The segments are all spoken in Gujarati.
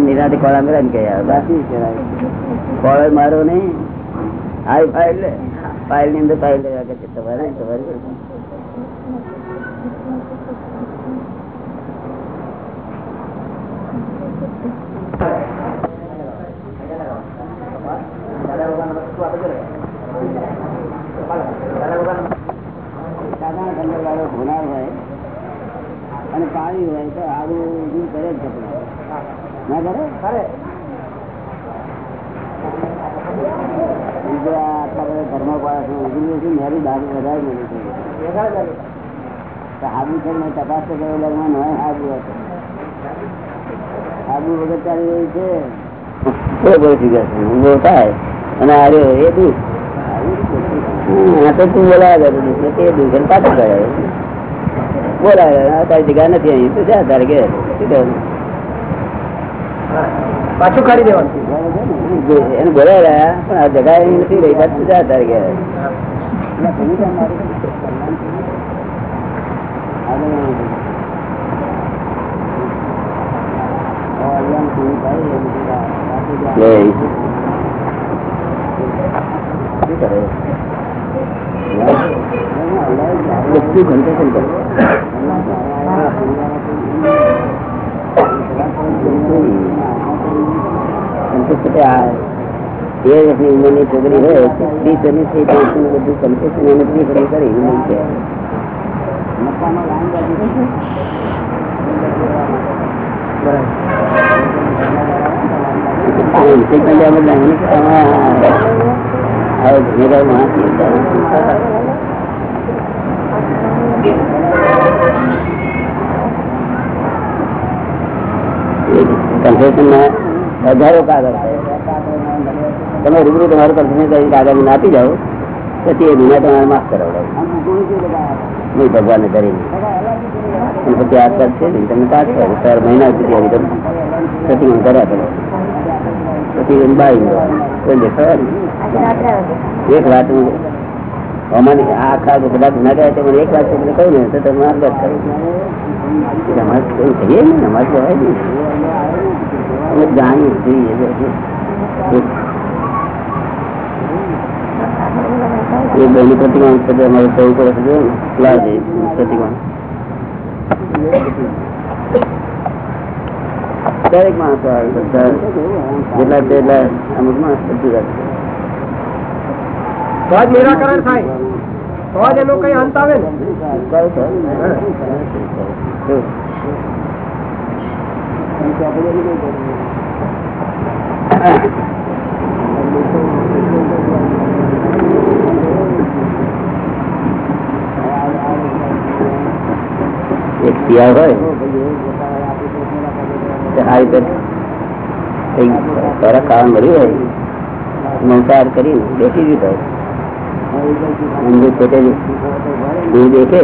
નિરાતે કોળા મેળા ને કહ્યા કોળ મારો નહીં. આવી ફાઇલ ફાઇલની અંદર ફાઇલ લેવા કે તમારે તમારે ઘરમાં પાડે વધારે મળી છે હાબુ છે તપાસ તો કર્યો હોય હાબુ હતો હાબુ વગર ચાલી રહી છે બરોબર થઈ જશે ઊંધો થાય. અને આરે એ દુઃખ. હા તો તું બોલાવે તે દુઃખ પાછું કરે. બોલાવે તારી જગ્યા નથી અહીં. તો જ્યાં તારે કે પાછું કાઢી દેવાનું. એને બોલાવી રહ્યા પણ આ જગા એ નથી રહી. પાછું જ્યાં તારે કે બધું કન્સેશન કરો એ વર્ષની ઉંમરની છોકરી હોય ત્રીસ વર્ષની થઈ તો એટલું બધું કન્સેશન એને ત્રીસ વર્ષની કરી એવું નહીં છે કન્સેશનમાં હજારો કાગળ તમે રૂબરૂ તમારું કન્સેશન કરી કાગળ આપી જાઓ પછી એ દુનિયા તમારે માફ કરાવડાવો નહીં ભગવાનને કરીને અને પછી આ કરશે ને તમને પાસ કરો ચાર મહિના સુધી આવી તમે સેટિંગ કર્યા કરો પછી એને બાળી કોઈ દેખાવા એક વાત હું અમારી આ આખા બધા ગુના ગયા છે મને એક વાત તમને કહું ને તો તમે આગળ કરો અમારે કઈ કહીએ ને અમારે કહેવાય ને અમે જાણીએ જોઈએ એ બેની પ્રતિમા છે અમારે સૌ પર લાવજે પ્રતિમા દરેક માણસો આવે બધા જેટલા તેટલા અમુક માણસ બધું રાખે. તો નિરાકરણ થાય. તો જ એનો કઈ અંત આવે ને? એક શિયાળ હોય તો આ રીતે કઈ ખોરાક ખાવા મળ્યું હોય મંસાહાર કરીને બેસી દીધો અંદર પોતે દૂધ દેખે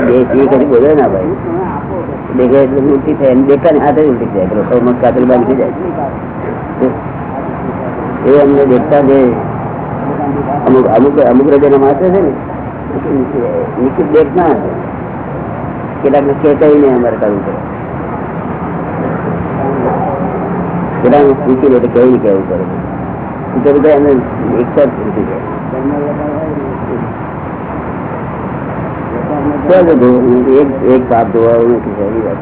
બે પી કરી બોલે ના ભાઈ દેખે એટલે ઉલટી થાય અને દેખા ને હાથે ઉલટી જાય પેલો સૌ મત કાતરી બાંધી જાય એ અમને દેખતા જે અમુક અમુક અમુક હૃદયના માણસો છે ને નિશ્ચિત દેખ ના હશે કેટલાક ચેતવીને અમારે કરવું પડે કેટલાક પૂછી લે તો કેવું કેવું કરે તો બધા એને એક જ જાય એક એક પાપ ધોવાનું નથી વાત.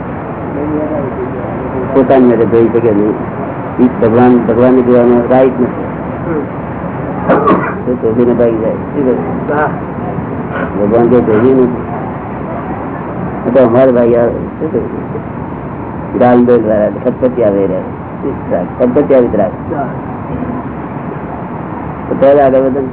પોતાની માટે ધોઈ શકે નહીં? ભગવાન ભગવાન ને જોવાનો રાઈટ નથી. તો ભાગી જાય. ભગવાન કે ધોબી નથી. તો અમારે ભાઈ આવે શું કરું? ગાલ દોડ વાળા ખતપતિ આવે રહ્યા ખતપતિ આવી આગળ વધન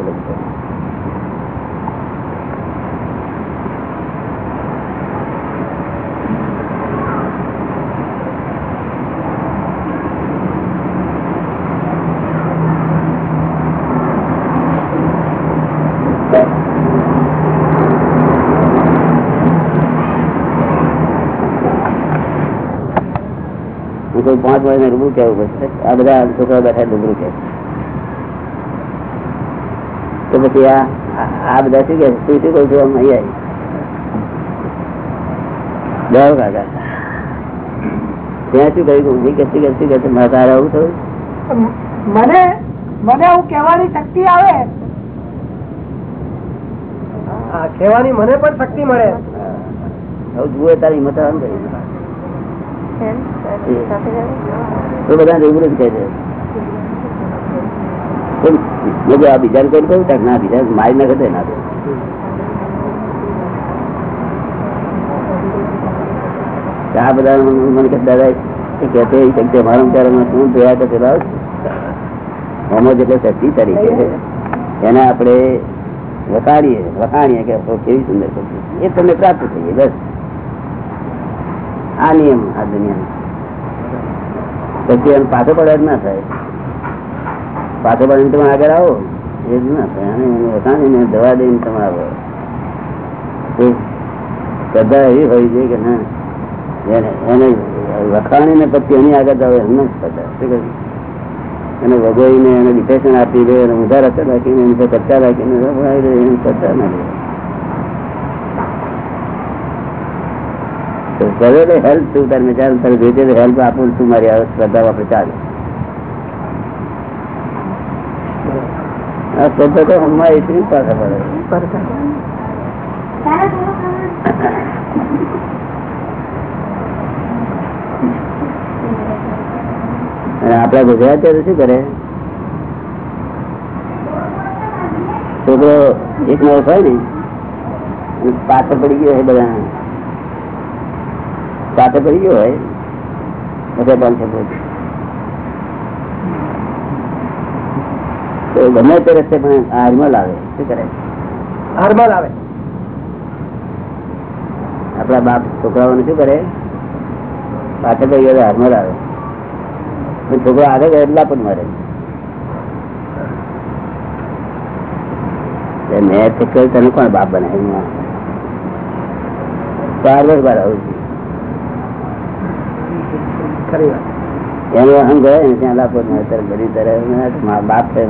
પડે હું કોઈ પાંચ વર્ષને રૂબરૂ કહેવું પડશે? આ બધા છોકરા બેઠા રૂબરૂ કે તો પછી આ આ- બધા શું કે શું શું કહું છું આમ આવી જાઓ કાકા. ત્યાં શું કહ્યું? કે શું કે શું કે મારા તારે આવું થયું? મને મને હું કહેવાની શક્તિ આવે. કહેવાની મને પણ શક્તિ મળે. હવે જુએ તારી હિંમત આવે. તો બધા રૂબરૂ કહે છે. મને કે એને આપણે વખાડીએ વખાણીએ કે કેવી સુંદર એ તમને પ્રાપ્ત થઈએ, બસ. આ નિયમ આ દુનિયા પછી એમ પાછો પડે ના થાય. પાછો પડે તમે આગળ આવો, એ જ ના થાય. અને એને વખાણીને દવા દઈને તમે આવો. બધા એવી હોય છે કે ના, એને વખાણીને પછી એની આગળ જાવ એમને જ શ્રદ્ધા શું કહ્યું? એને વગોઈને એને ડિપ્રેશન આપી દે, એને ઊંધા રસ્તે રાખીને પર ચર્ચા રાખીને વગાડી દે તો કરે એટલે હેલ્પ તું તારે ચાલ તારે જોઈતી તો હેલ્પ આપું તું મારી આવે શ્રદ્ધા આપણે ચાલે આ શ્રદ્ધા તો હમણાં એટલી પાછા પડે અને આપડા ગુજરાતીઓ તો શું કરે છોકરો એક નો હોય ને અને પાછળ પડી ગયો હોય બધા પાછળ પડી ગયો હોય બધા પાંચસો પહોંચી તો ગમે તે રસ્તે પણ હારમાં લાવે શું કરે હારમાલ આવે આપડા બાપ છોકરાઓને શું કરે પાછળ પડી ગયો હારમાં લાવે અને છોકરો આગળ ગયો એટલા પણ મરે એટલે મેં તો કહ્યું તને કોણ બાપ બનાવ્યું ચાર વર્ષ બાર આવું છું ખરી વાત એનો અહમ ગયો ને, ત્યાં તરફ બધી તરફ બાપ છે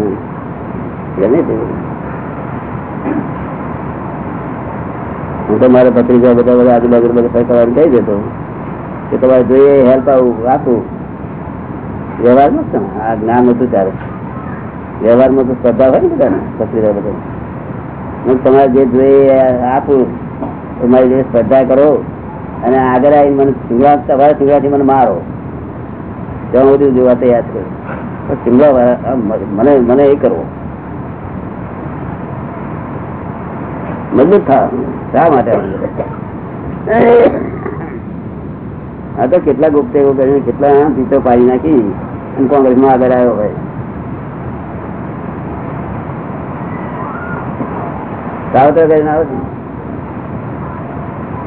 ગમે તેવું. હું તો મારા પત્રિકા બધા બધા આજુબાજુ બધા ફરકવાનું કહી દેતો કે તમારે જોઈએ હેલ્પ આવું, રાખવું. વ્યવહારમાં જ છે ને આ જ્ઞાન હતું ત્યારે. વ્યવહારમાં તો સ્પર્ધા હોય ને બધાને પત્રિકા બધા હું તમારે જે જોઈએ આપું, તમારી જે સ્પર્ધા કરો અને આગળ આવીને મને સિંગડા તમારા સિંગડાથી મને મારો. ત્યાં સુધી જોવા તૈયાર છે પણ સિંગડા વાળા આમ મને મને એ કરવો મજબૂત થા શા માટે આ તો કેટલા ગુપ્ત એવું કરીને કેટલા પીતો પાડી નાખી અને કોંગ્રેસમાં આગળ આવ્યો હોય સાવત્ર કરીને આવે છે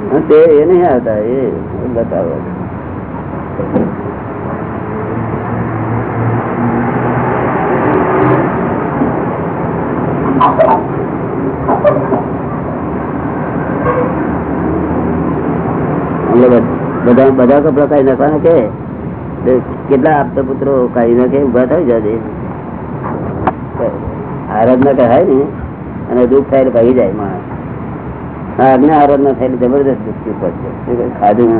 અને તે એ નહીં આવતા એ બતાવો બધા બધા કપડા કાઢી નાખવાના કે કેટલા આપતા પુત્રો કાઢી નાખે ઊભા થઈ જાય આરાધના કરાય ને, અને દુઃખ થાય ભાગી જાય માણસ. આરાધના થાય જબરદસ્ત દુઃખ પડશે ખાધું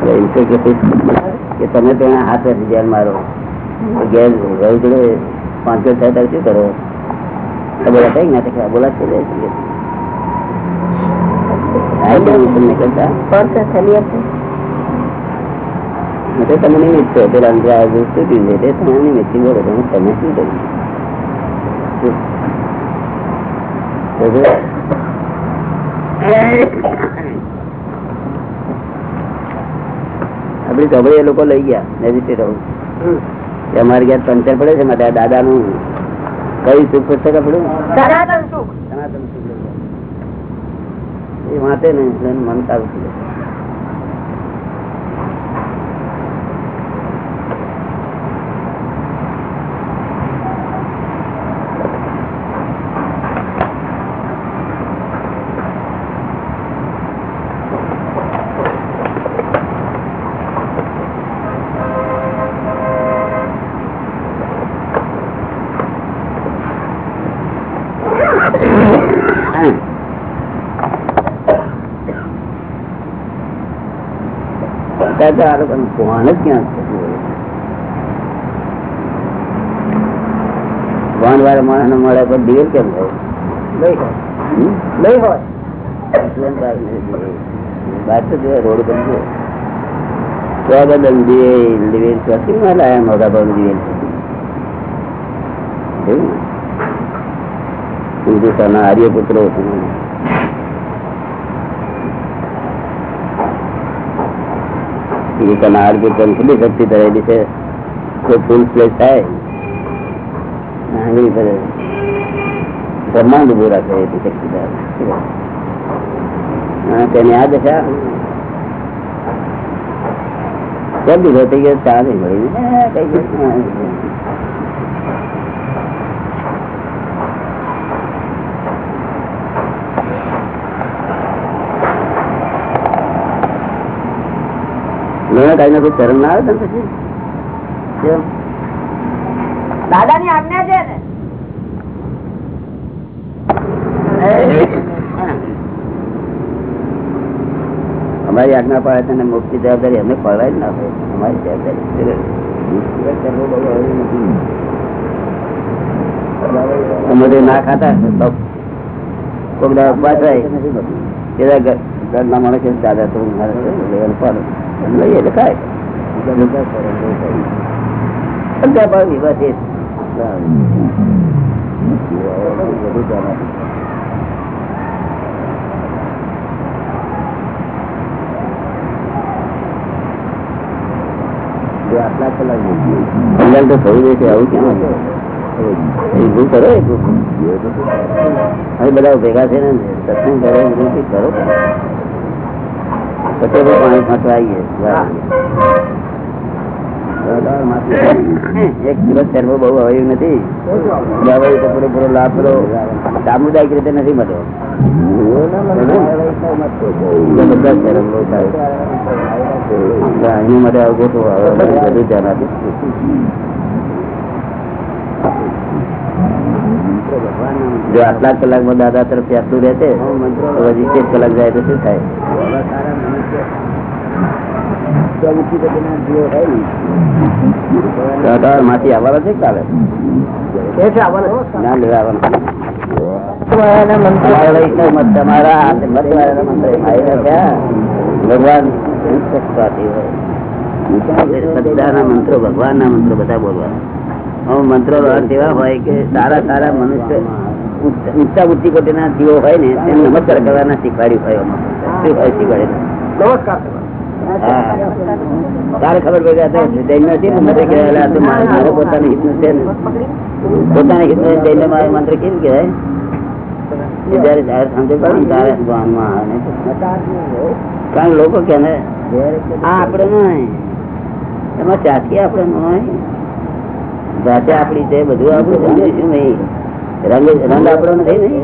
કે તમે તો હાથ નથી જેલ મારો તો રહી જોડે પાંચસો ત્યારે શું કરો તો બોલા કઈ ના થાય બોલા છે તમને કરતા તમે નિમિત્ત છો પેલા સ્તુતિ તે તમે નિમિત્ત બોલો તમે શું કરું શું? તો જો. આપડી ગભરી એ લોકો લઈ ગયા મેજિસ્ટ્રેટ કે અમારે ઘેર પંચર પડે છે મારા દાદા નું કઈ સુખ પુસ્તક આપણું સનાતન સુખ. સનાતન સુખ. એ વાંચે ને મન સારું અત્યારે તો આ લોકોનું ભાન જ ક્યાં છે ભાન વાળા માણસ મળે પણ દિવેલ કેમ થાય નહીં હોય હમ? નહીં હોય જીવન ભાગ નથી દિવેલ. બહાર તો જોયે રોડ પર જોયે. કેવા બધા દિવેલ દિવેલ ક્યાંથી માં લાયા મોટા ભાવનું દિવેલ જોયું ને? હિન્દુસ્તાનના આર્યપુત્રો હિન્દુસ્તાનના આર્યપુત્રો કેટલી શક્તિ ધરાયેલી છે કોઈ ફૂલ પ્લેસ થાય આંગળી પર બ્રહ્માંડ ઉભું રાખે એટલી શક્તિ ધરાવે હા, તેની આ દશા કેમ દીધો થઈ ગયો ચા નહીં મળી ને, કઈ કોઈ ના આવે તને પછી? દાદા ની આજ્ઞા છે ને. અમારી આજ્ઞા પાડે તેને મુક્તિ જવાબદારી અમે પડવાય જ ના હોય અમારી જવાબદારી તમે ના ખાતા. કોઈ દાડો ઉપવાસ પેલા ઘરના માણસ દાદા તો લેવલ પર લઈએ એટલે ખાય બધા ભાવ વિવાહ છે કલ્યાણ તો થયું રહેશે આવું કેમ હશે? એ ભૂલ કરો એ ભૂલ. હવે બધા ભેગા છે ને સત્સંગ કરે એ બધું કંઈક કરો પછી પાણી આવીએ. એક દિવસ સર્વ બહુ હવાયું નથી. તો પૂરેપૂરો લાભ પેલો સામુદાયિક રીતે નથી મળ્યો. બધા થાય. માટે ગોઠવો. બધું ધ્યાન આપીશ જો આટલા કલાકમાં દાદા તરફ આટલું રહેશે તો હજી એક કલાક જાય તો શું થાય દાદા માંથી આવવાના છે કાલે કે છે આવવાના ના લેવા આવવાના તમારા વૈષ્ણવ મત તમારા હાથે મત વાળાના મંત્ર મારી નાખ્યા. ભગવાન નિષ્પક્ષપાતી હોય બધાના મંત્રો ભગવાનના મંત્રો બધા બોલવાના હવે મંત્રો એવા હોય કે સારા સારા મનુષ્ય ઊંચા- ઊંચા કોટીના જીવો હોય ને તેને નમસ્કાર કરવાના શીખવાડ્યું હોય શું હોય શીખવાડે નમસ્કાર. તારે ખબર પડી જૈન નથી ને મંત્ર કહેવાય. તો મારે મારે પોતાની હિતનું છે ને. પોતાની હિતનું જૈન મારે મંત્ર કેમ કહેવાય? જયારે જાહેર સમજ પડે ત્યારે ભગવાનમાં આવે કારણ લોકો કે ને આ આપણે નહીં એમાં ચાકી આપણે નહીં જાતે આપડી છે બધું આપણું સમજીશું નહીં રંગ રંગ આપણો નથી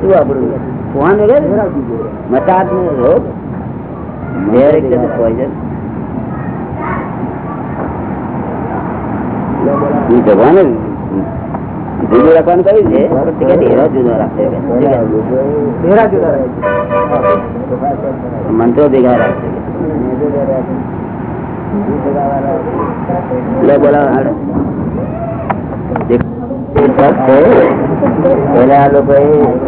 શું આપણું? કોણ મસાજ નો રોગ પોઈઝન ભગવાને જુદું રાખવાનું કહ્યું છે મંત્રો ભેગા રાખશે લે બોલાવો છે, પહેલા આ લોકો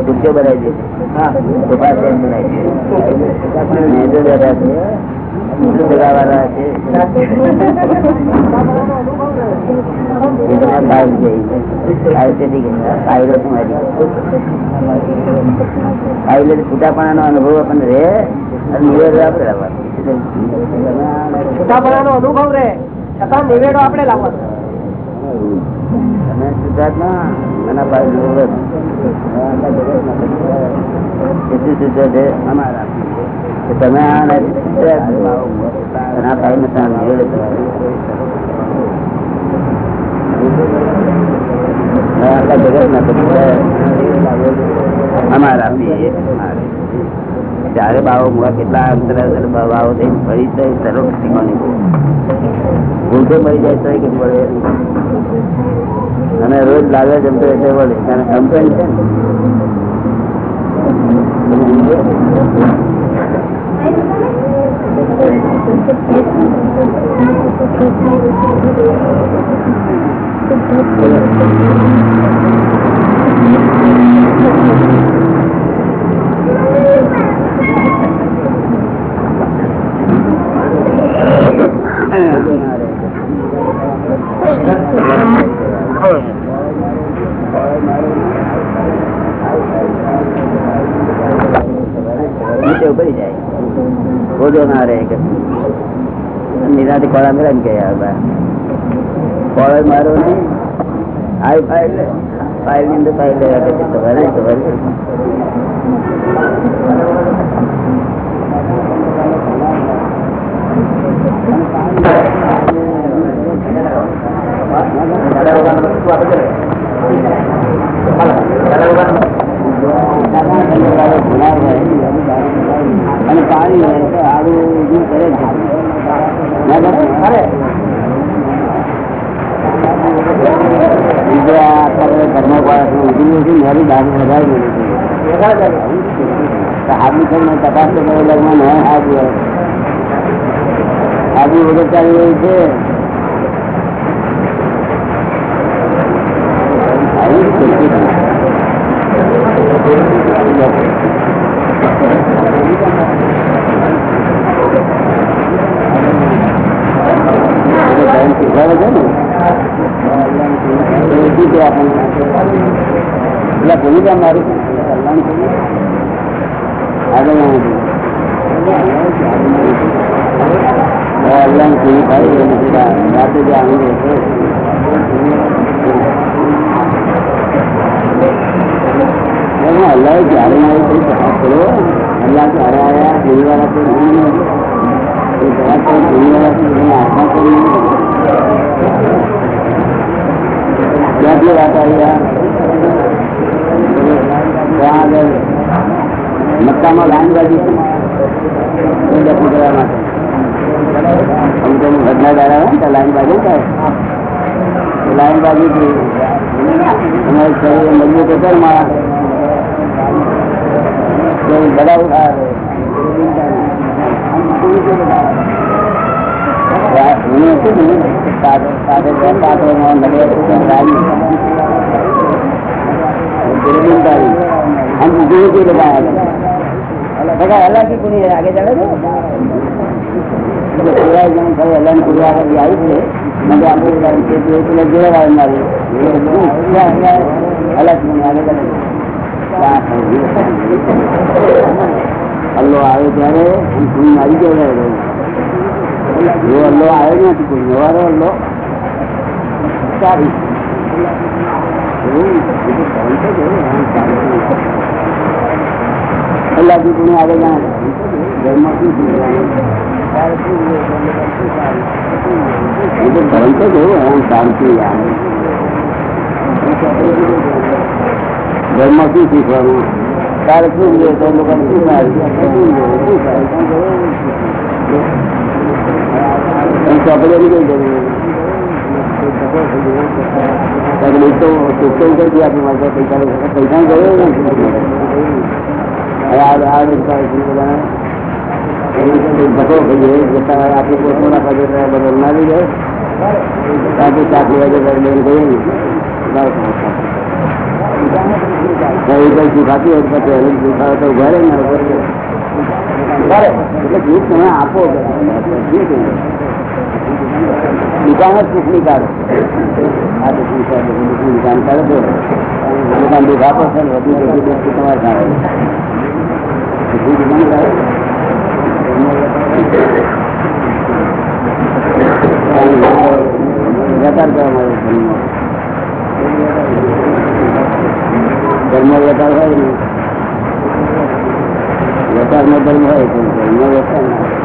ગુસ્સો બનાવી દીધી સોફા સેટ બનાવી દીધી. મેજો બેઠા છે મંત્રો ભેગાવાળા છે તો આ સાહેબ છે. સાહેબ છે ઠીક છે. સાહેબ તો મારી. સાહેબ એટલે છૂટાપણાનો અનુભવ આપણને રહે અને નિવેદ આપણે. છૂટાપણાનો અનુભવ રહે, છતાં નિવેડો આપણે લાવવાનો. તમે શુદ્ધાત્મા આના પાસે જોવે એટલું શુદ્ધ છે અમારા તમે આ નથી શુદ્ધાત્મા. અને આ ભાઈને ત્યાં નિવેડ આખા જગતના બધા અમારા આપીએ ત્યારે બાવો મુવા કેટલા અંતર બાવો થઈ ફરી જાય સર્વ શીખવાની ભૂલતો મરી જાય તો કે પડે અને રોજ લાગે જમતો એટલે વળે કારણ કમ્પ્લેન છે Thank નીચે ઉભરી જાય ખોદો ના રહે કે. નિરાતે કોળા મેળા ને ગયા હતા કોળો મારો નહીં. આવી ફાઇલ ફાઇલની અંદર ફાઇલ લેવા કે તમારે તમારે અને પાણી હોય તો આવું ઊભું કરે જ કરે બીજો આ અત્યારે ઘરમાં બાળક ઊભી નથી મારી દારૂ વધારી હાથની કરીને તપાસ તો કરે લગ્ન હોય આબુ આબુ વગર ચાલી રહ્યું છે આવી Gracias. મક્કામાં લાઈન બાજી દર્શન કરવા માટે લાઈન બાજુ થાય લાઈન બાજુ તમારે શરીર हम बुजुर्ग को लगाया देखा अल्लाह की कुनी आगे चले तो पूरा एकदम भाई अल्लाह ने पूरा आगे आई थे मगर आपको के लिए तो लग गया है हमारे अल्लाह की आगे चले અલ્લો આવે ત્યારે હું કોઈ મારી ગયો એવો અલ્લો આવ્યો નથી કોઈ નવારો અલ્લો સારી અલ્લાહ જી કોને આગળ જાણે ઘરમાં શું એ તો ધર્મ તો કેવું એમ શાંતિ ઘરમાં શું શીખવાનું તારે શું જોઈએ તો લોકોને શું થાય ચોપડીઓ ની કઈ જરૂર તો ચોખ્ખો કરી દે આપણી માટે પૈસા પૈસા ગયો ને ધક્કો કહીએ જતા આપણે પોતાના પગે બદલ ના લઈ જાય તાકે ચાકરી વાગે લઈને ગઈએ ને કઈ સુખાતી હોય પછી એને સુખાવે તો ઉભા રહે ને એટલે દૂધ તમે આપો દુકાન જ સુખની કાઢો આ દુકાન દુકાન કાઢો છો દુકાન દુઃખ આપો છો ને વધુ વધુ દુઃખ તમારે કાઢો દુકાન કાઢો વેપાર કરવા મળે ધર્મ વેપાર હોય ને વેપારમાં ધર્મ હોય પણ ધર્મ વેપાર ના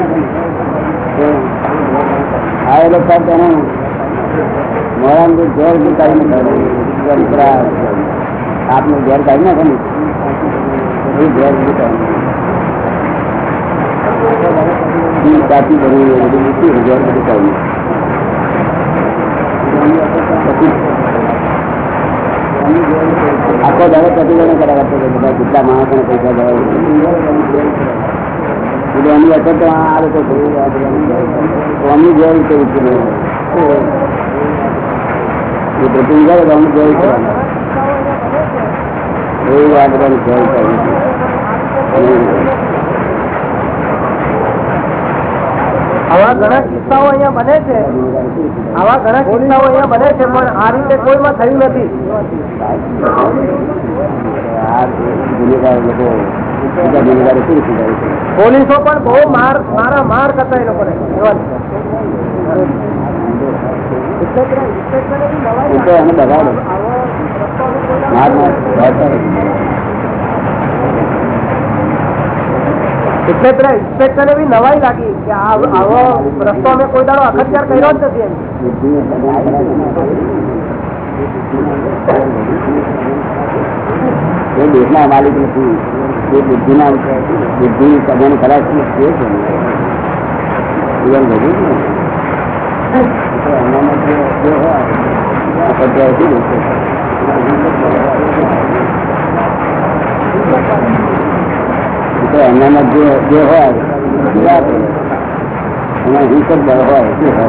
ખાયેલો ખર તેને ઘેર કાઢી નાખે આપનું ઘેર કાઢી નાખે ને? એ ઘેર કાચી બની બધું મૂકી ઘેર બધું કાઢી આખો દાડો પ્રતિબંધ કરાવતો બધા જેટલા માણસોને પૈસા દેવા એટલે એની અસર તો આ લોકો એ કરવાનું. બધાની જય કરવી આવા ઘણા કિસ્સાઓ અહીંયા બને છે. આવા ઘણા કિસ્સાઓ અહીંયા બને છે પણ આ રીતે કોઈમાં થયું નથી. પોલીસો પણ બહુ માર, મારા માર કરતા એ લોકોને. નવાઈ લાગી કે આવો રસ્તો અમે કોઈ દાડો અખત્યાર કર્યો જ નથી એ દેશના માલિક નથી એ બુદ્ધિના બુદ્ધિ સગન ખરાબ છે તે છે ને. જીવન ભોગવ્યું છે ને. તો એનામાં જે જે હોય આ પદ્ધતિ હતી ને, એ તો એનામાં જે જે હોય એ આપે. એમાં હિંસક બળ હોય શું હોય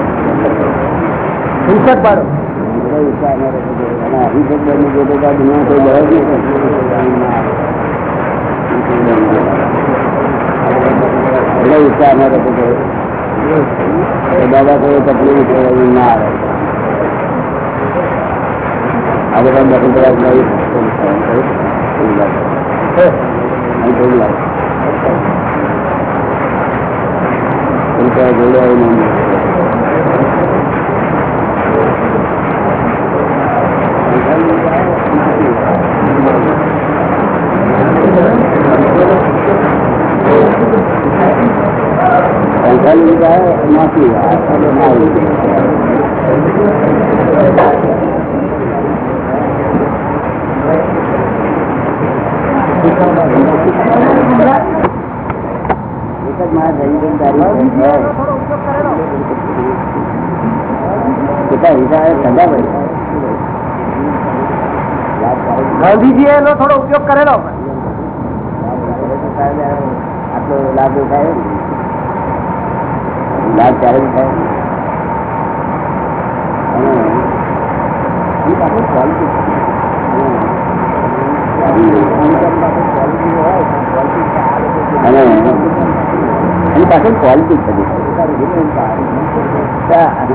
હિંસક બાળો બધા વિચાર ન રહેતો જોઈએ. અને અહિંસક બળની જોડે તો આ દુનિયામાં કોઈ બળ જ નથી. એટલે વિચાર ન રહેતો જોઈએ. કે દાદા કોઈ તકલીફ છે એવું ના આવે આ બધા દખલ કરવા નહીં એવું લાગે. અહીં કેવું લાગે? એવું કઈ જોડે એવું નહીં. સંખ્યાની જાય એમાંથી આ ચાલો ના આવી એક જ માણસ રહીને તારી હોય. કેટલા હિસાબે ઠંડા ભાઈ ગાંધીજી એનો થોડો ઉપયોગ કરેલો આટલો લાભ થાય. લાભ ત્યારે પાસે ક્વોલિટી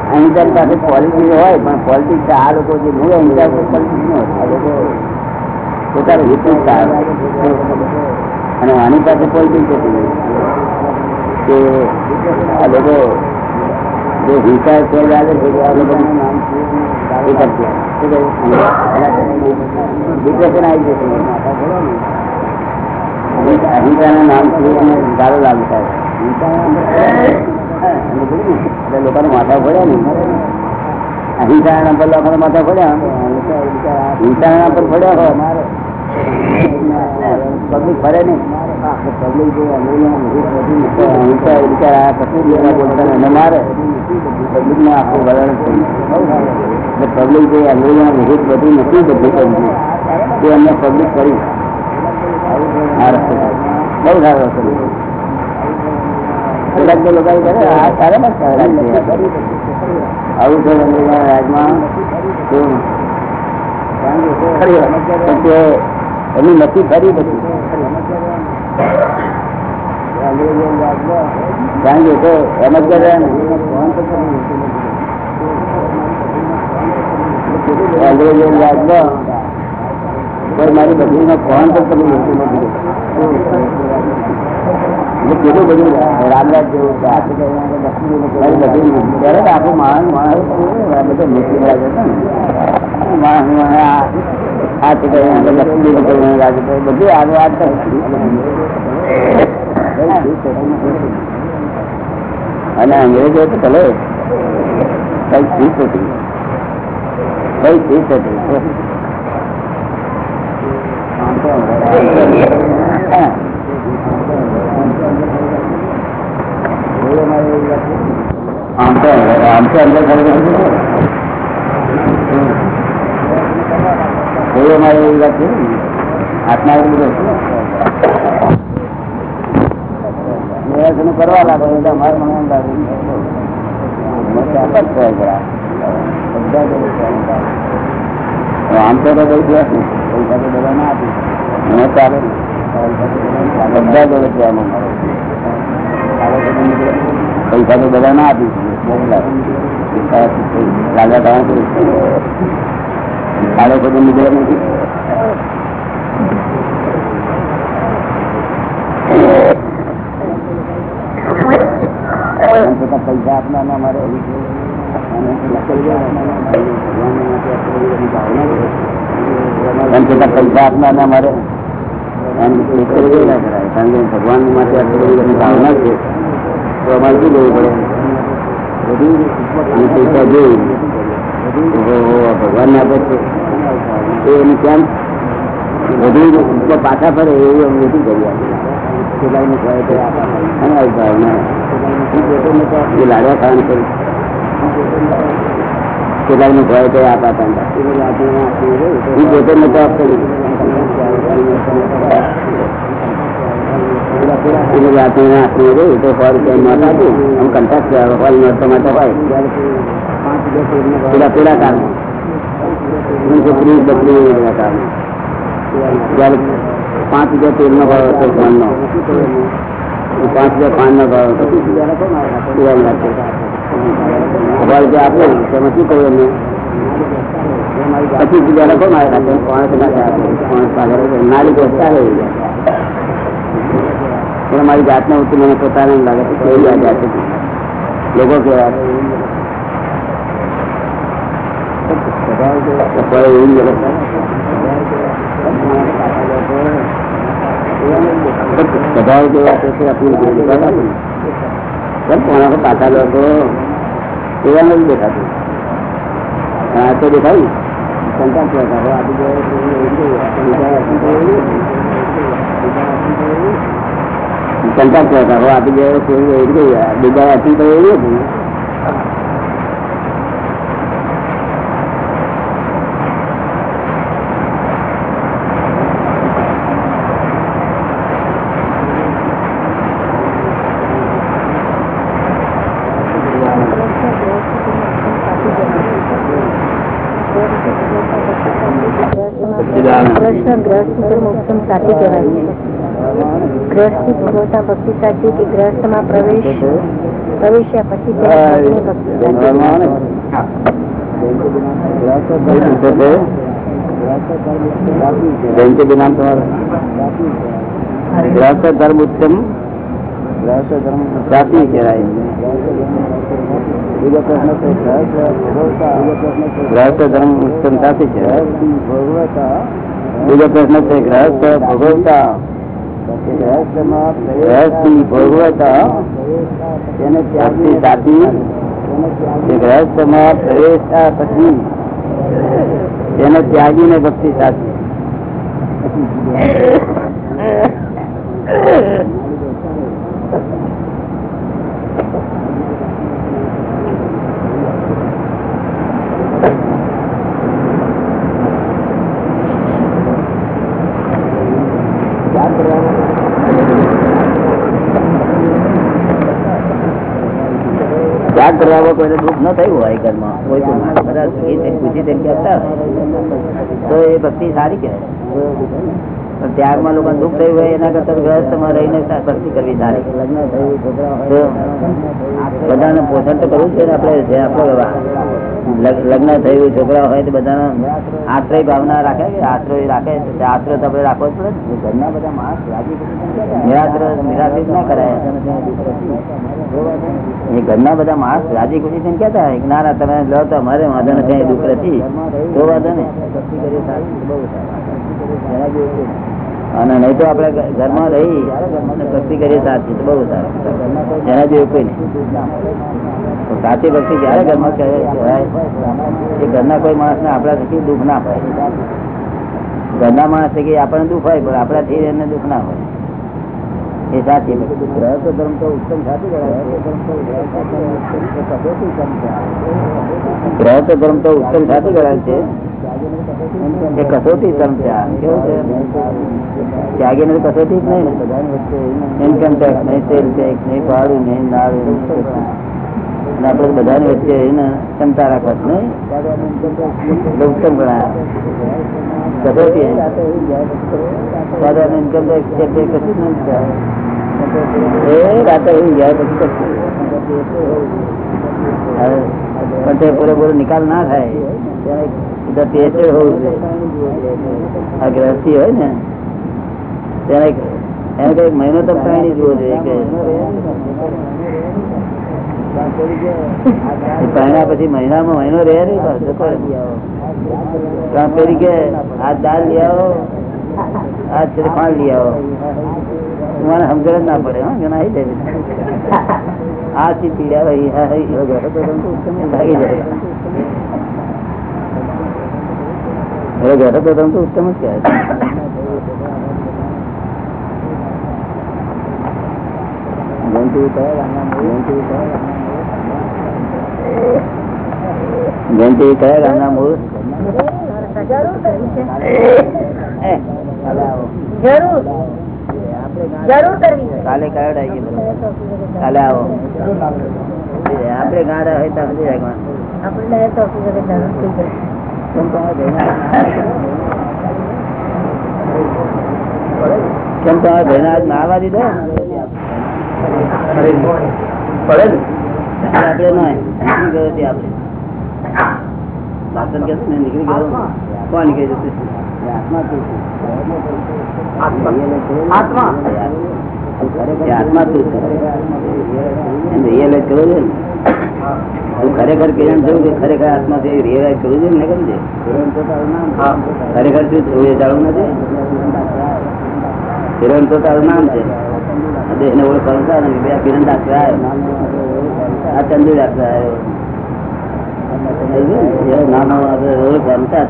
અહિંસા પાસે ક્વોલિટી હોય પણ ક્વોલિટી આ લોકો જે મૂળ અહિંસા ક્વોલિટી ન પોતાનું હેતુ જ અને આની પાસે ક્વોલિટી છે કે આ લોકો જે હિંસા છે આ લોકોનું નામ એ કરશે. ડિપ્રેશન આવી જશે અહિંસાના નામ છે? અને સારો લાગુ થાય બધું લોકોને માથા ફોડ્યા ને? અહિંસાના નામ પર લોકોને માથા ફોડ્યા? હિંસાના પર પડ્યા હોય મારે. પબ્લિક ફરે નહીં. પબ્લિક જે જ બોલતા મારે પબ્લિકનું આખું વલણ થઈ પબ્લિક જે અંગ્રેજીમાં વિરુદ્ધ બધી નથી બધી પબ્લિક તે અમને પબ્લિક કરી બઉ બહુ સારો રસ્તો કેટલાક તો લોકો કરે આ સારામાં સારા આવું છે. અંગ્રેજોના રાજમાં એની નથી ફરી પછી કારણ કે તો એમ જ કરે ને અંગ્રેજો કોઈ મારી બધી ફોન તો કરી લેતું નથી કેટલું બધું રામરાજ જેવું છે આ કઈ મારી બધી ત્યારે આખું માણસ માણસ બધું મૂકી રહ્યા ને આ લક્ષ્મી બધું આ અને અંગ્રેજો તો ભલે કઈ ફીસ હતી કઈ ફીસ હતી. આમ તો અંદર કોઈ અમારે એવી ને આત્મા એટલું બધું કરવા લાગો એટલે અમારે મને એમ લાગે. બધા આમ તો બહુ દિવસ ને પૈસા તો બધા ના આપી મને ચાલે બધા રાજા સારો બધું નીકળે નથી પૈસા આપનારને અમારે. એમ છતાં પૈસા આપના અમારે એમ લખેલું છે ના કરાય. કારણ કે ભગવાન માટે આટલી બધી ભાવના છે. તો અમારે શું લેવું પડે? પૈસા જોઈ. ભગવાન ને આપે છે. એ એને કેમ? વધુ પાછા ફરે, એવું અમે નથી કરી ને ભાવના. લાડવા કારણ કરી કેટલાય ને કહે તો આપાતા હું પોતે નતો આપતો એટલે રાતે આપણે રહ્યું તો સો રૂપિયા નોટ આપી આમ કંટાક્ટ હોલ નોટ તો માટે હોય પેલા પેલા કાળમાં ત્રીસ બત્રીસ બધા કાળમાં જયારે પાંચ હજાર તેલ નો ભાવ હતો ફોન નો પાંચ હજાર પાન નો ભાવ હતો પીવાની વાત છે હજાર રૂપિયા આપે તેમાં શું કહ્યું એમને પચીસ રૂપિયા લખો મારે ખાતે પાંચ લાખ આપે પાંચ પાછળ નારી દોસ્ત ચાલે એટલે મારી જાતને ઉઠી મને પોતાને એમ લાગે કે કેવી આ જાત હતી લોકો કેવા કોઈ એવું જ લોકો સ્વભાવ જેવા છે તે આપણને કોઈ દેખાતા નથી. કેમ કોના પર પાછા લોકો એવા નથી દેખાતું હા તો દેખાય સંતાપ હવે આપી જોઈએ. બીજા જાય તો એવું એવું જોઈએ. બીજા આપી તો એવું નથી કૃષ્ણ ગ્રહસ્થ મોક્ષમ સાચી કહેવાય છે ગ્રહસ્થી ભોગવતા ભક્તિ સાચી કે ગ્રહસ્થમાં પ્રવેશ પ્રવેશ્યા પછી તેને ભક્તિ સાચી જયંતિ નામ તમારું ગ્રહસ્થ ધર્મ ઉત્તમ ગ્રહસ્થ ધર્મ જાતિ કહેવાય બીજો પ્રશ્ન છે ગ્રહસ્થ ધર્મ ઉત્તમ જાતિ કહેવાય બીજો પ્રશ્ન છે ગ્રહસ્થ ભોગવતા ગ્રહસ્થી ભોગવતા તેને ત્યાગની ગ્રહસ્થમાં પ્રવેશ્યા પછી તેને ત્યાગીને ભક્તિ સાચી કરવામાં કોઈને દુઃખ ન થયું હોય ઘરમાં, કોઈ પણ બધા ખુશી થઈને કહેતા તો એ ભક્તિ સારી કહેવાય. પણ ત્યાગમાં લોકો દુઃખ થયું હોય, એના કરતા ગ્રહસ્થમાં રહીને ભક્તિ કરવી સારી બધાને પોષણ તો કરવું છે ને આપણે, જે આપણે લગ્ન થયું, છોકરા હોય તો બધાને આશ્રય ભાવના રાખે કે આશ્રય રાખે? આશ્રય તો આપણે રાખવો જ પડે ઘરના બધા માણસ રાજી ખુશી નિરાશ્રિત ના કરાય. એ ઘરના બધા માણસ રાજી ખુશી થઈને કેતા ના ના, તમે લો તો અમારે વાંધો નથી દુઃખ નથી. તો વાંધો ને અને નહીં તો આપણે ઘરમાં રહી ભક્તિ કરીએ સાચી, તો બહુ સારું. એના જેવું કોઈ નહીં. સાચી ભક્તિ જયારે ઘરમાં કહેવાય? એ ઘરના કોઈ માણસ ને થકી દુઃખ ના હોય. ઘરના માણસ થકી આપણને દુઃખ હોય, પણ આપણાથી એને દુઃખ ના હોય. એ સાચી ગ્રહસ્થ ધર્મ તો ઉત્તમ સાચી ગ્રહસ્થ ધર્મ તો ઉત્તમ સાચી ગણાય છે. એ કસોટી ધર્મ છે. છે? ત્યાગી ને કસોટી જ નહીં ઇન્કમ ટેક્સ નહીં સેલ ટેક્સ નહીં, ભાડું નહીં આપણે બધાની વચ્ચે એને ક્ષમતા રાખવા નહીં. ઉત્તમ ગણાય. કસોટી સાધારણ ઇન્કમ ટેક્સ છે તે કશું નથી એ રાતે હોઈ જાય પછી પણ તે પૂરેપૂરો નિકાલ ના થાય. એટલે ટેસ્ટ હોવું જોઈએ. આ ગ્રહસ્થી હોય ને તેને એને કઈ મહિનો તો પ્રાણી જોવો જોઈએ કે પહેણા પછી મહિનામાં મહિનો રહે નહીં પાછો કારણ પેલી કે આ દાળ લઈ આવો આ છે ખાંડ લઈ આવો મને સમજણ જ ના પડે હા ઘણા આવી જાય આ ચી પીડા ભાઈ હા હા, એવો ઘરે તો તમે ઉત્તમ ભાગી જાય હવે ઘરે તો તમે તો ઉત્તમ જ કહેવાય જયંતિ જયંતિ કયા ગામના મૂળ કાલે કયો કાલે આવો. આપડે ગાડા હોય સમજી આપણે તો કેમ તમારે આજ ના આવવા દીધો? પડે ને આપડે ના નીકળી ગયો તે આપડે છે ને નીકળી ગયો કોણ નીકળી જશે? આત્મા આત્મા તું રિયલાઇઝ કરવું છે ને. ખરેખર કેમ થયું કે ખરેખર આત્મા છે રિયલાઇઝ કરવું છે ને કેમ છે? ખરેખર શું થયું એ જાણવું નથી? કિરણ તો તારું નામ છે. એને ને બે કિરણ દાખલ. આ ચંદુ દાખલ આવ્યો એવું નામ આપણે ઓળખવાનું થાય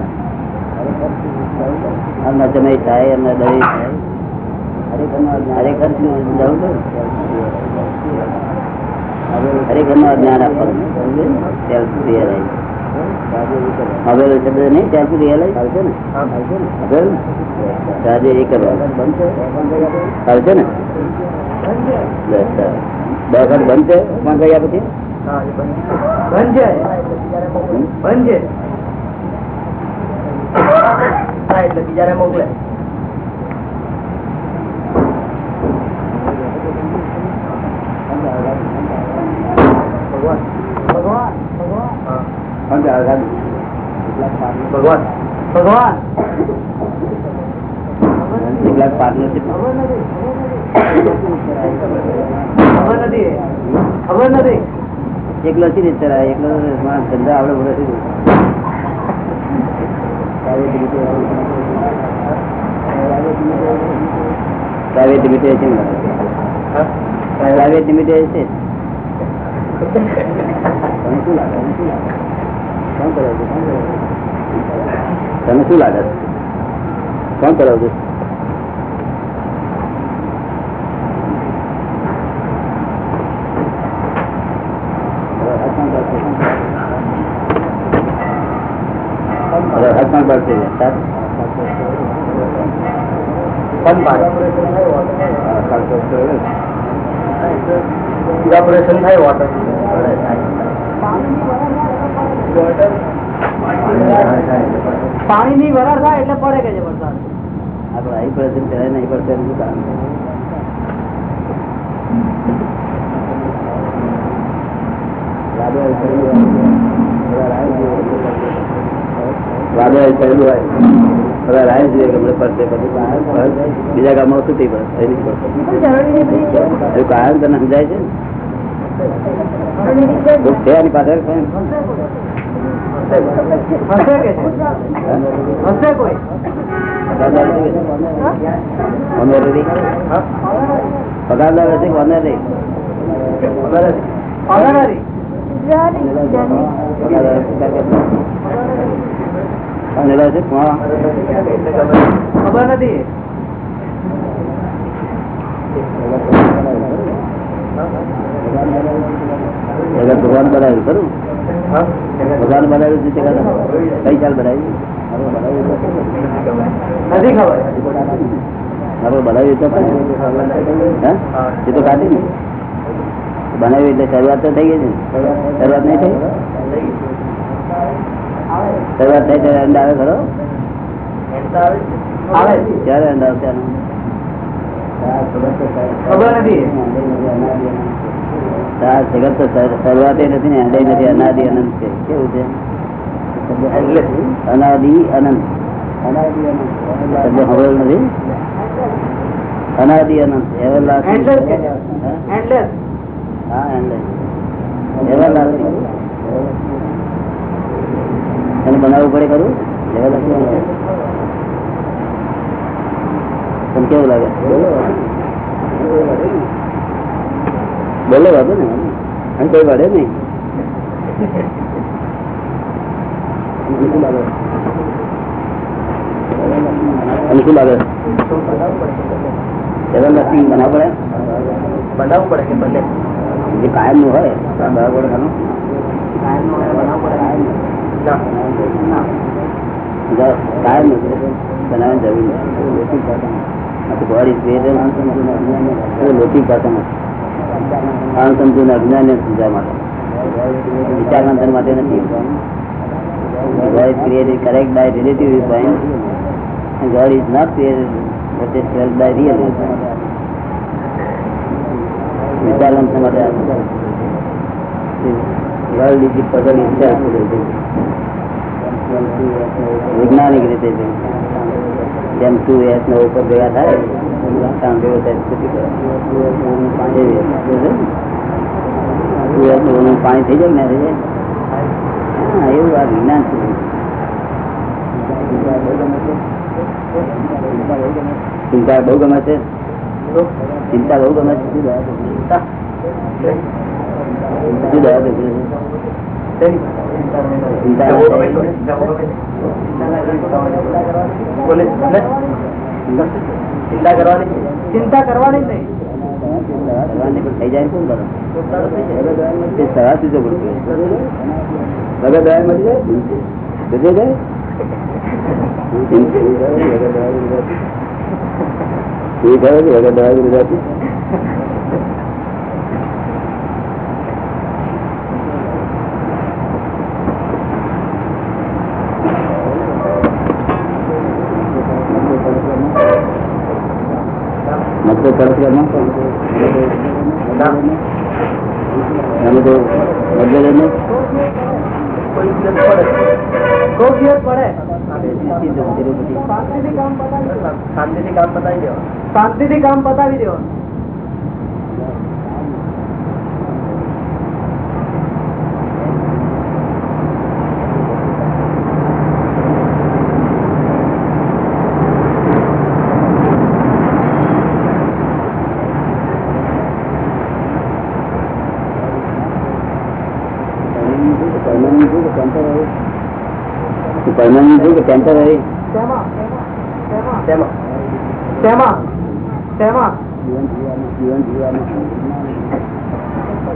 એમના સમય થાય એમના દળી થાય ખરેખર શું જવું છે ખરેખર નું જ્ઞાન આપવાનું સેલ્ફ રિયલાઇઝ હવે શબ્દ નહીં સેલ્ફ રિયલાઇઝ આવશે ને આવશે ને આજે એ કરવાનું આવશે ને બસ સારું. બે ઘર બંધ છે. ઉપમાન ગયા પછી ભગવાન ભગવાન. ભગવાન. પાર્ટનરશીપ. ખબર નથી. ખબર નથી. એકલો રીતે ચલાવે એકલો ધંધા આવડે બધો શું પ્રાઇવેટ લિમિટેશન પ્રાઇવેટ લિમિટેશન તને શું લાગે? કોણ કરાવજો તમે શું લાગે? કોણ કરાવશે પણ પાડે ઇવાપોરેશન વરાળ થાય એટલે પડે કે છે વરસાદ? આપણે ને નહીં પડશે એનું કામ કામ વાદળ ચડેલું હોય. હવે રાય જોઈએ કે પડશે પછી બીજા ગામમાં છૂટી પડે પડશે કારણ તને સમજાય છે છે એની પાછળ પગારદાર હશે? Honorary. ભણેલા છે કોણ ખબર નથી. ભગવાન બનાવ્યું ખરું? ભગવાન બનાવ્યું છે કઈ ચાલ બનાવ્યું નથી ખબર. બનાવ્યું તો એ તો કાઢી ને. બનાવ્યું એટલે શરૂઆત તો થઈ ગઈ છે. ને? શરૂઆત નહીં થઈ? શરૂઆત થઈ ત્યારે અંડા આવે ખરો? આવે ક્યારે અંડ આવશે ખબર નથી. જગત તો શરૂઆત નથી ને અંડે નથી અનાદિ અનંત છે. કેવું છે? અનાદિ અનંત. નથી? અનાદિ અનંત. હા? Endless. હા endless. તને બનાવવું પડે ખરું? તમને કેવું લાગે? બોલો વાંધો ને અને કોઈ વાડે નહીં. શું લાગે? તને શું બનાવવું પડે? બનાવવું પડે કે ભલે? જે કાયમનું હોય બરાબર ખાનું બનાવવું કાયમ નું છે, બનાવવાની જરૂર નથી આ તો God is created. એ લૌકિક ભાષામાં અણસમજણ અજ્ઞાન સમજવા માટે વિચારવંતન માટે નથી God is created correct by relative viewpoint and God is not created but is felt by real viewpoint. વિચારવંત માટે આ વર્લ્ડ ઇઝ પઝલ ઇટસેલ્ફ વૈજ્ઞાનિક રીતે છે જેમ ટુ એસ નો ઉપર ભેગા થાય કામ ભેગો થાય પછી કરે. એવી રીતે. ટુ એસ નું પાણી થઈ જાય ને થઈ જાય હા એવું આ વિજ્ઞાન છે ચિંતા બહુ ગમે છે ચિંતા બહુ ગમે છે શું દયા છે? શું દયા છે? ચિંતા ના થાય. ચિંતા કરવાની ચિંતા કરવાની જ નહીં ભગવાનને પણ થઈ જાય કોણ કરે? એ સવા ચીજો પડતી હોય. વગર દયા મળી જાય બધે જાય એ ખબર છે વગર દયા ગુજરાતી પરસ્પરમાં અમે તો મતભેદ જ નહીં. કોઈ દિવસ પડે કોઈ દિવસ પડે શાંતિથી શાંતિથી કામ પતાવી દેવાનું શાંતિથી કામ પતાવી દેવાનું શાંતિથી કામ પતાવી દેવાનું પરમાનન્ટ છે કે ટેમ્પરરી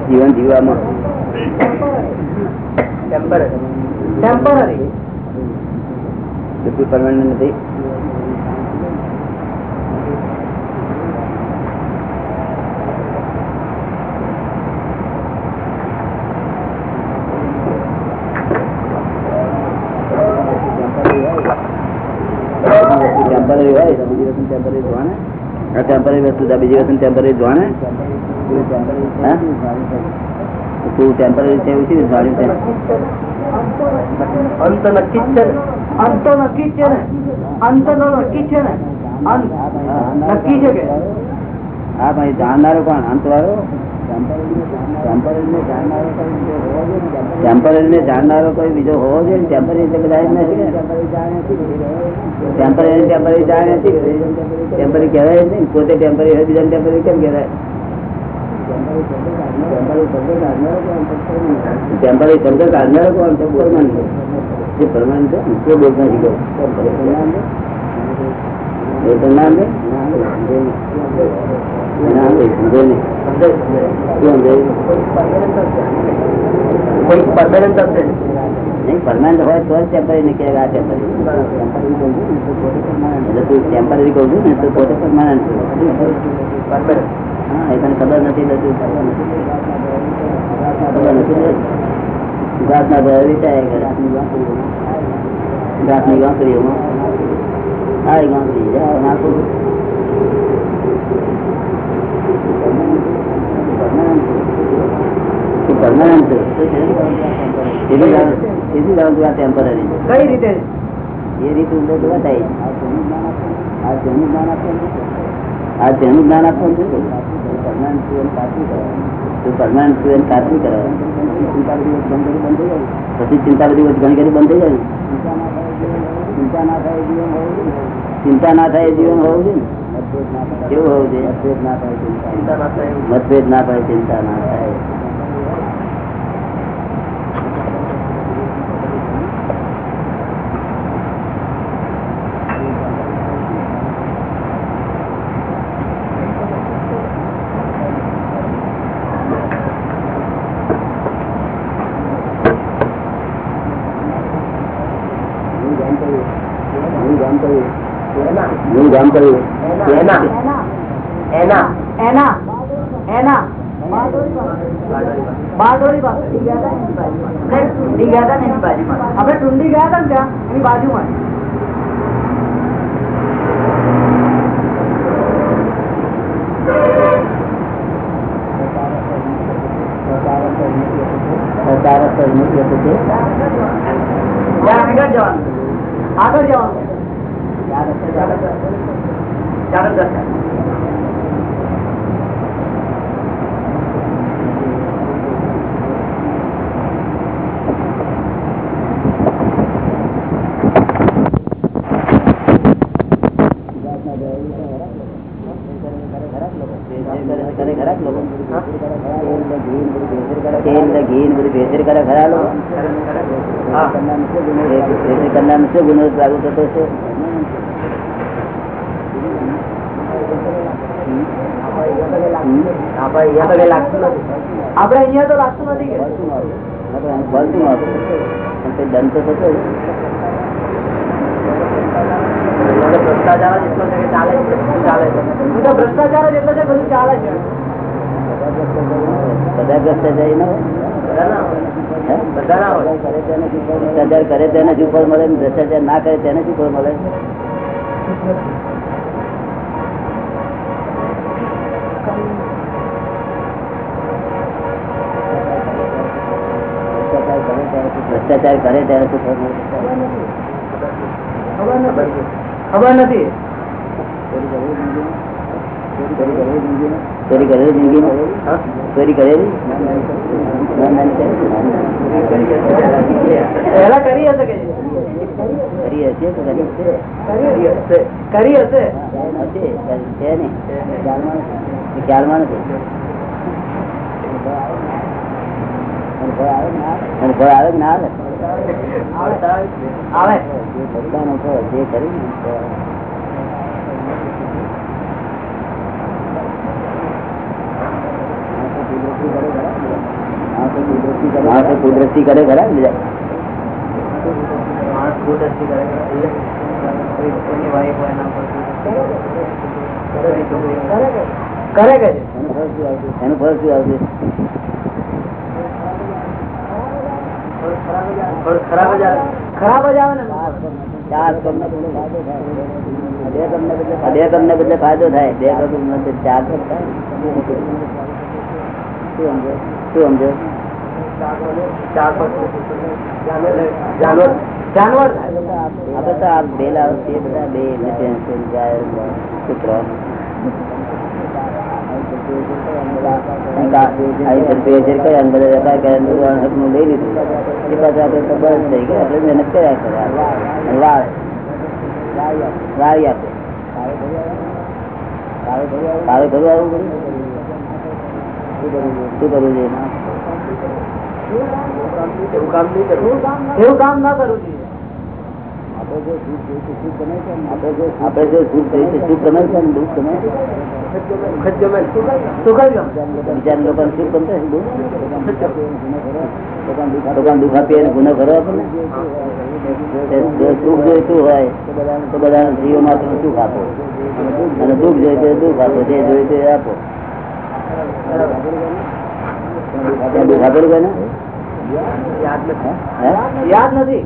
જીવન જીવવામાં. ટેમ્પરરી ટેમ્પરરી નથી ટેમ્પરરી હોય તો બીજી વસ્તુ ટેમ્પરરી જોવાને? આ ટેમ્પરરી વસ્તુ છે, બીજી વસ્તુ ટેમ્પરરી જોવાને? હા? તું ટેમ્પરરી છે એવું છે જાણ્યું છે? અંત નક્કી છે અંત નક્કી છે ને. અંત નો નક્કી છે ને. અંત નક્કી છે કે? હા ભાઈ જાણનારો કોણ? અંત વાળો ટેમ્પરરી ને જાણનારો કોઈ બીજો હોવો જોઈએ ને ટેમ્પરરી એટલે બધા જ નથી ટેમ્પરરી ટેમ્પરરી જાણે નથી ટેમ્પરરી કહેવાય જ નહીં પોતે ટેમ્પરરી હોય બીજા ટેમ્પરરી કેમ કહેવાય ટેમ્પરરી શબ્દ કાઢનારો કોણ છે પરમાનન્ટ જે પરમાનન્ટ છે ને તે બોલતા શીખો પરમાનન્ટ એ તો નામ છે નામ છે સમજે નહીં શું સમજે કોઈ પરમાનન્ટ શબ્દ નહીં પરમાનન્ટ હોય તો જ ટેમ્પરરી ને કહેવાય આ ટેમ્પરરી એટલે તું ટેમ્પરરી કહું છું ને તો પોતે પરમાનન્ટ છે હા એ તને ખબર નથી એટલે તું ખબર નથી ખબર નથી જાતના ઘર વિચારે કરે જાતની ગાંકરીઓમાં આ ગાંકરી જાઓ નાખું કઈ રીતે? એ રીતે ઊંડો કરવાનું પછી ચિંતા બધી ઘણી ઘણી બંધ થઈ જાય ચિંતા ના થાય ચિંતા ના થાય જીવન હોવું જોઈએ કેવું હોવું જોઈએ મતભેદ ના થાય ચિંતા ચિંતા ના થાય એવું. મતભેદ ના થાય ચિંતા ના થાય હું ગામ કહ્યું ને ત્યાં એની બાજુમાં તારા પર મુખ્ય તો છે ત્યાં આગળ જવાનું આગળ જવાનું ભેસર કરનારનો શું ગુનો લાગુ થતો છે આપણે અહીંયા તો કઈ લાગતું નથી આપણે અહીંયા તો લાગતું નથી કે ફળતું આવતું પણ તે દંડ તો થતો જ. મને ભ્રષ્ટાચાર જ એટલો છે કે ચાલે છે બધું ચાલે છે હું તો ભ્રષ્ટાચાર જ એટલો છે બધું ચાલે છે બધા ભ્રષ્ટાચારી ના હોય ભ્રષ્ટાચાર કરે તેને જ ઉપર મળે? ભ્રષ્ટાચાર ના કરે તેને જ ઉપર મળે? ભ્રષ્ટાચાર કરે ત્યારે શું ખબર નથી. ચોરી કરેલી જિંદગીમાં? ચોરી કરેલી ના, ના, કરી હશે કે કરી હશે તો કરી હશે. કરી હશે. છે નહીં. ખ્યાલમાં નથી. અને આવે ના આવે? આવે? ના જે ને કરે ખરા ને બીજા? માણસ ખુદ અચ્છી કરે છે. કોઈ કોઈની વાઈફ હોય એના પર કોઈ છોકરી હોય. કરે કે છે એનું ફળ શું આવશે? એનું ફળ શું આવશે પણ ખરાબ જ આવે ખરાબ જ આવે ને ચાર કર્મને બદલે ફાયદો થાય. બે કર્મને બદલે બે કર્મને બદલે ફાયદો થાય બે કર્મ બદલે ચાર કર્મ થાય. શું સમજો શું સમજો ચાર પાંચ જાનવર જાનવર જાનવર થાય આપણે તો આ બે લાવ તે બધા બે એટલે પેન્સિલ ગાય કૂતરો લઈ લીધું એ પાછું આપણે તો બસ થઈ ગયા આપણે મહેનત કર્યા કર્યા અને વાળ વાળી આપે કાળે ભરવા આવવું પડે શું કરવું જોઈએ એવું કામ નહીં કરવું એવું કામ ના કરવું જોઈએ આપણે જે સુખ જોઈએ છે સુખ ગમે છે ને દુઃખ ગમે છે? વખત ગમે શું કહ્યું બીજા લોકોને સુખ ગમતું હશે? દુઃખ? લોકોને દુઃખ આપીએ અને ગુનો કરો આપણને તે જો સુખ જોઈતું હોય તો બધા જીવો માત્ર સુખ આપો અને દુઃખ જોઈતું હોય તો દુઃખ આપો જે જોઈતું હોય એ આપો ત્યાં દુઃખ આપેલું કોઈને? યાદ નથી હે? યાદ નથી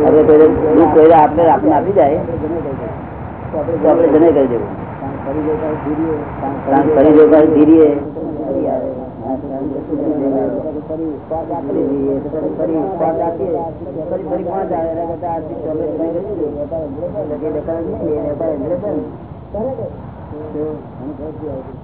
હવે કોઈને દુઃખ કોઈને આપણે આપણે આપી જાય તો આપણે જને કરી દેવું ફરી કાંઈ ધીરીએ ફરી